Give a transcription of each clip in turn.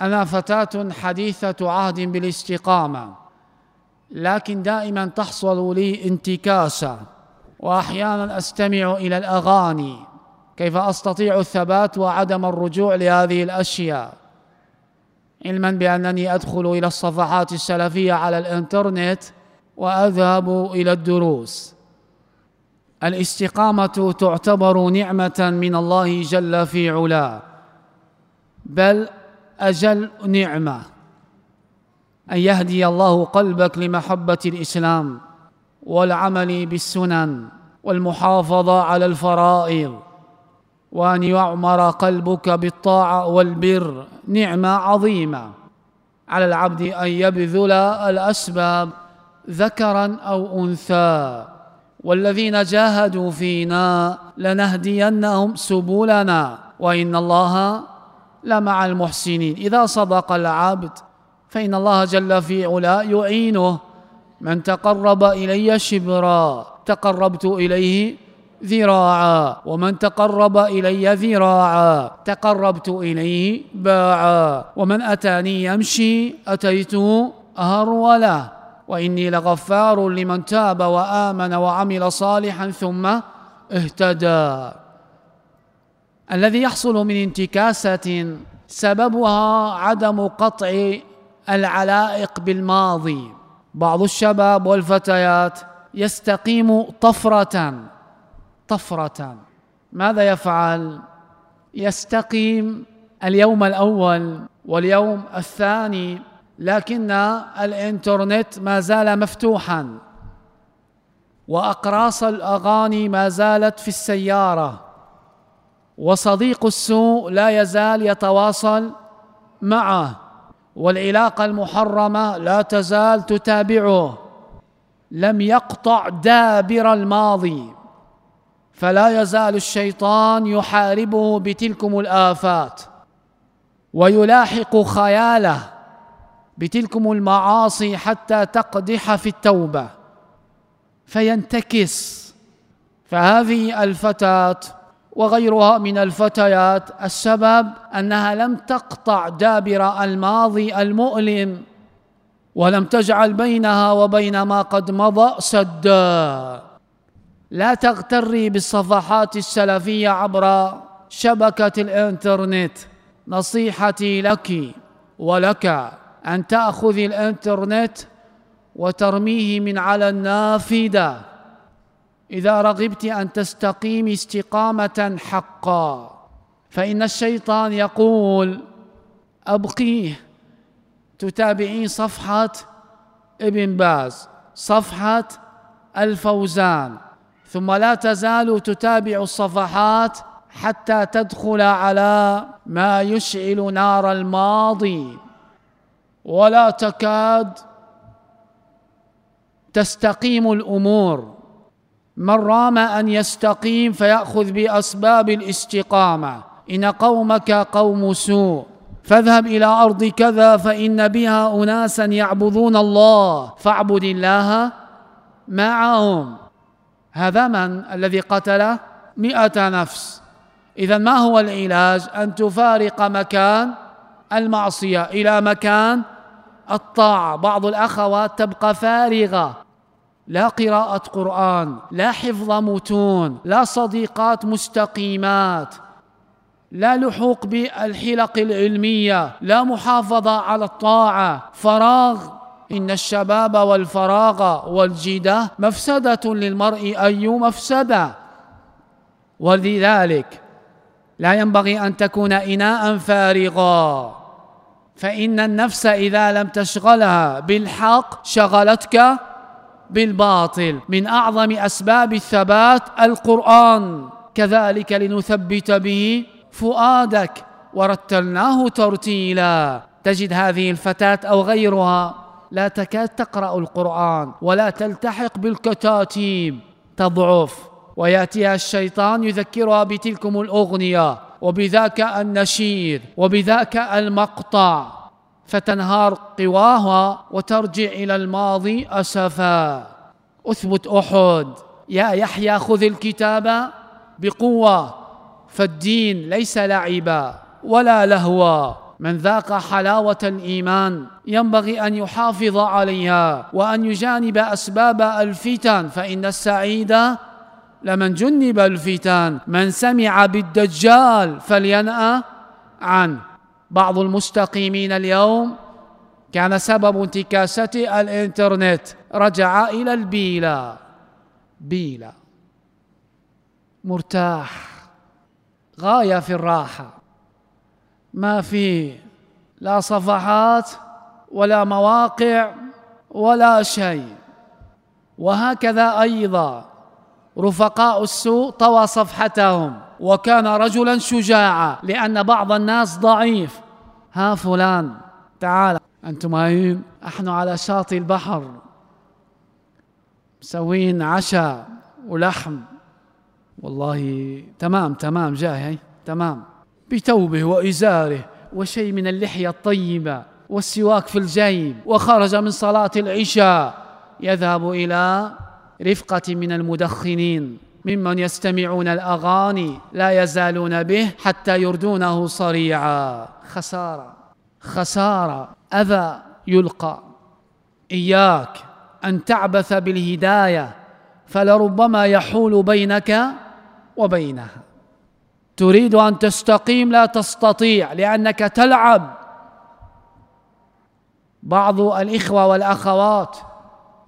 أنا فتاة حديثة عهد بالاستقامة لكن دائما تحصل لي انتكاسة واحيانا أستمع إلى الأغاني. كيف أستطيع الثبات وعدم الرجوع لهذه الأشياء؟ علما بأنني أدخل إلى الصفحات السلفية على الإنترنت وأذهب إلى الدروس. الاستقامة تعتبر نعمة من الله جل في علاه. بل أجل نعمة. أن يهدي الله قلبك لمحبة الإسلام والعمل بالسنن والمحافظة على الفرائض. وأن يعمر قلبك بالطاعة والبر. نعمة عظيمة. على العبد أن يبذل الأسباب ذكرا أو أنثى. والذين جاهدوا فينا لنهدينهم سبلنا. وإن الله لمع المحسنين. إذا صدق العبد فإن الله جل في علا يعينه. من تقرب إلي شبرا تقربت إليه ذراعا. ومن تقرب إلي ذراعا تقربت إليه باعا. ومن أتاني يمشي اتيته هرولا وإني لغفار لمن تاب وآمن وعمل صالحا ثم اهتدى. الذي يحصل من انتكاسة سببها عدم قطع العلائق بالماضي. بعض الشباب والفتيات يستقيم طفرة طفرة. ماذا يفعل؟ يستقيم اليوم الأول واليوم الثاني لكن الإنترنت ما زال مفتوحا. وأقراص الأغاني ما زالت في السيارة. وصديق السوء لا يزال يتواصل معه والعلاقة المحرمة لا تزال تتابعه. لم يقطع دابر الماضي فلا يزال الشيطان يحاربه بتلكم الآفات ويلاحق خياله بتلكم المعاصي حتى تقدح في التوبة فينتكس. فهذه الفتاة وغيرها من الفتيات. السبب أنها لم تقطع دابر الماضي المؤلم ولم تجعل بينها وبين ما قد مضى سدا لا تغتري بالصفحات السلفية عبر شبكة الإنترنت. نصيحتي لك ولك أن تأخذ الإنترنت وترميه من على النافذة. إذا رغبت أن تستقيمي استقامة حقا. فإن الشيطان يقول أبقيه. تتابعين صفحة ابن باز صفحة الفوزان. ثم لا تزال تتابع الصفحات حتى تدخل على ما يشعل نار الماضي. ولا تكاد تستقيم الأمور. من رام أن يستقيم فيأخذ بأسباب الاستقامة. إن قومك قوم سوء. فاذهب إلى أرض كذا فإن بها أناسا يعبدون الله. فاعبد الله معهم. هذا من الذي قتل مئة نفس. إذا ما هو العلاج؟ أن تفارق مكان المعصية إلى مكان الطاعة. بعض الأخوات تبقى فارغة. لا قراءة قرآن لا حفظ متون لا صديقات مستقيمات لا لحوق بالحلق العلمية لا محافظة على الطاعة. فراغ إن الشباب والفراغ والجدة مفسدة للمرء أي مفسدة. ولذلك لا ينبغي أن تكون إناء فارغا. فإن النفس إذا لم تشغلها بالحق شغلتك بالباطل. من أعظم أسباب الثبات القرآن. كذلك لنثبت به فؤادك. ورتلناه ترتيلا. تجد هذه الفتاة أو غيرها. لا تكاد تقرأ القرآن ولا تلتحق بالكتاتيب. تضعف. وياتيها الشيطان يذكرها بتلكم الأغنية. وبذاك النشيد. وبذاك المقطع. فتنهار قواها وترجع إلى الماضي أسفا. أثبت أحد. يا يحيى خذ الكتاب بقوة فالدين ليس لعبا ولا لهوا. من ذاق حلاوة الإيمان ينبغي أن يحافظ عليها وأن يجانب أسباب الفتن فإن السعيد لمن جنب الفتن. من سمع بالدجال فلينأ عنه. بعض المستقيمين اليوم كان سبب انتكاسة الإنترنت. رجع إلى البيلا. بيلا. مرتاح. غاية في الراحة. ما في لا صفحات ولا مواقع ولا شيء. وهكذا أيضا رفقاء السوء طوى صفحتهم. وكان رجلا شجاعا. لأن بعض الناس ضعيف. ها فلان تعال. أنتم أين نحن على شاطئ البحر. مسوين عشاء ولحم. والله تمام تمام جاي تمام. بتوبه وإزاره وشيء من اللحية الطيبة والسواك في الجيب وخرج من صلاة العشاء. يذهب إلى رفقة من المدخنين. ممن يستمعون الأغاني لا يزالون به حتى يردونه صريعا. خسارة. خسارة. أذى. يلقى. إياك أن تعبث بالهداية فلربما يحول بينك وبينها. تريد أن تستقيم؟ لا تستطيع لأنك تلعب. بعض الإخوة والأخوات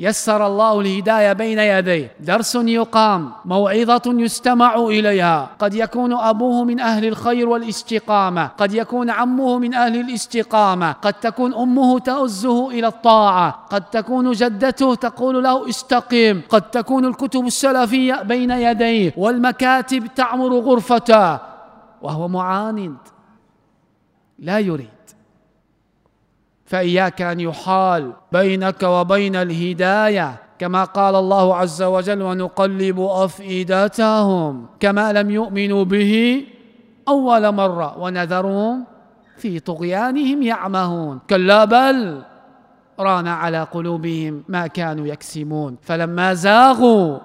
يسر الله الهداية بين يديه. درس يقام موعظة يستمع إليها. قد يكون أبوه من أهل الخير والاستقامة. قد يكون عمه من أهل الاستقامة. قد تكون أمه تؤزه إلى الطاعة. قد تكون جدته تقول له استقم قد تكون الكتب السلفية بين يديه. والمكاتب تعمر غرفته. وهو معاند. لا يريد. فإياك أن يحال بينك وبين الهداية كما قال الله عز وجل ونقلب أفئدتهم كما لم يؤمنوا به أول مرة ونذرهم في طغيانهم يعمهون. كلا بل ران على قلوبهم ما كانوا يكسبون فلما زاغوا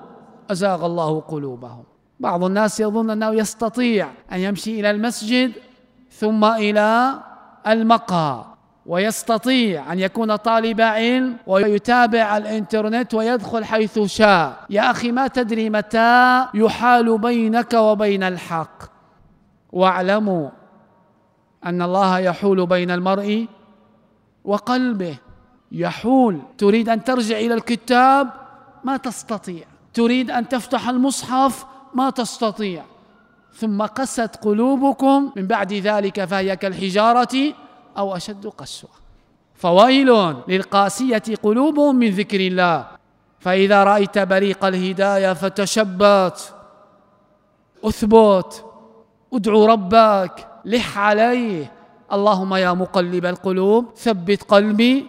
أزاغ الله قلوبهم. بعض الناس يظن أنه يستطيع أن يمشي إلى المسجد ثم إلى المقهى. ويستطيع أن يكون طالب علم ويتابع الإنترنت ويدخل حيث شاء. يا أخي ما تدري متى يحال بينك وبين الحق. واعلموا أن الله يحول بين المرء وقلبه. يحول. تريد أن ترجع إلى الكتاب؟ ما تستطيع. تريد أن تفتح المصحف؟ ما تستطيع. ثم قست قلوبكم. من بعد ذلك فهي كالحجارة أو أشد قسوة. فويل للقاسية قلوبهم من ذكر الله. فإذا رأيت بريق الهداية فتشبت. أثبت. أدعو ربك. لح عليه. اللهم يا مقلب القلوب ثبت قلبي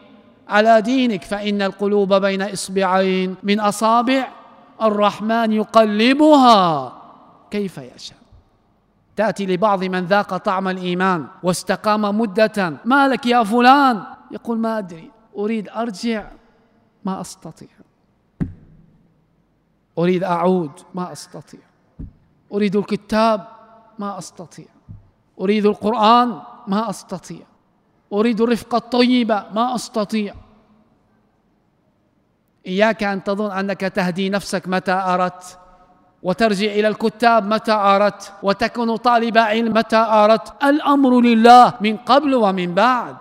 على دينك فإن القلوب بين إصبعين من أصابع. الرحمن يقلبها كيف يشاء. تأتي لبعض من ذاق طعم الإيمان واستقام مدة. ما لك يا فلان؟ يقول ما أدري أريد أرجع ما أستطيع. أريد أعود ما أستطيع. أريد الكتاب ما أستطيع. أريد القرآن ما أستطيع. أريد الرفقة الطيبة ما أستطيع. إياك أن تظن أنك تهدي نفسك متى أردت. وترجع إلى الكتاب متى أردت وتكون طالب علم متى أردت. الأمر لله من قبل ومن بعد.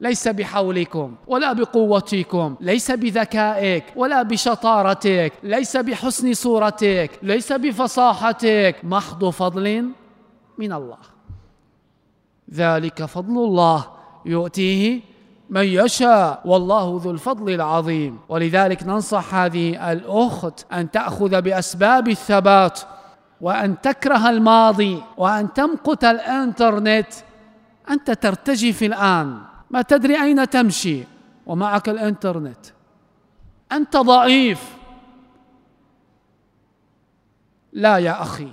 ليس بحولكم ولا بقوتكم ليس بذكائك ولا بشطارتك ليس بحسن صورتك ليس بفصاحتك. محض فضل من الله. ذلك فضل الله يؤتيه من يشاء والله ذو الفضل العظيم. ولذلك ننصح هذه الأخت أن تأخذ بأسباب الثبات وأن تكره الماضي وأن تمقت الإنترنت. أنت ترتجف الآن. ما تدري أين تمشي. ومعك الإنترنت. أنت ضعيف. لا يا أخي.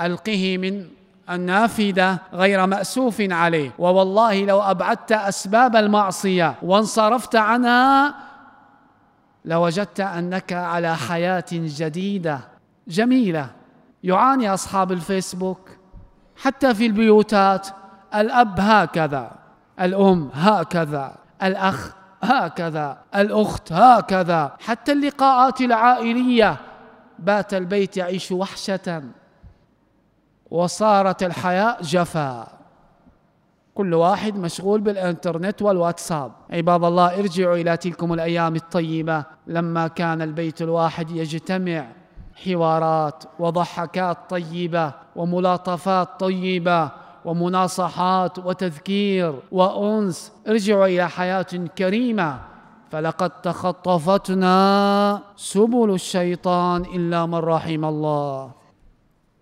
ألقه من النافذة غير مأسوف عليه. ووالله لو أبعدت أسباب المعصية وانصرفت عنها لوجدت أنك على حياة جديدة. جميلة. يعاني أصحاب الفيسبوك حتى في البيوتات. الأب هكذا. الأم هكذا. الأخ هكذا. الأخت هكذا. حتى اللقاءات العائلية. بات البيت يعيش وحشة. وصارت الحياة جفا. كل واحد مشغول بالإنترنت والواتساب. عباد الله ارجعوا إلى تلكم الأيام الطيبة. لما كان البيت الواحد يجتمع حوارات وضحكات طيبة وملاطفات طيبة ومناصحات وتذكير وأنس. ارجعوا إلى حياة كريمة. فلقد تخطفتنا سبل الشيطان إلا من رحم الله.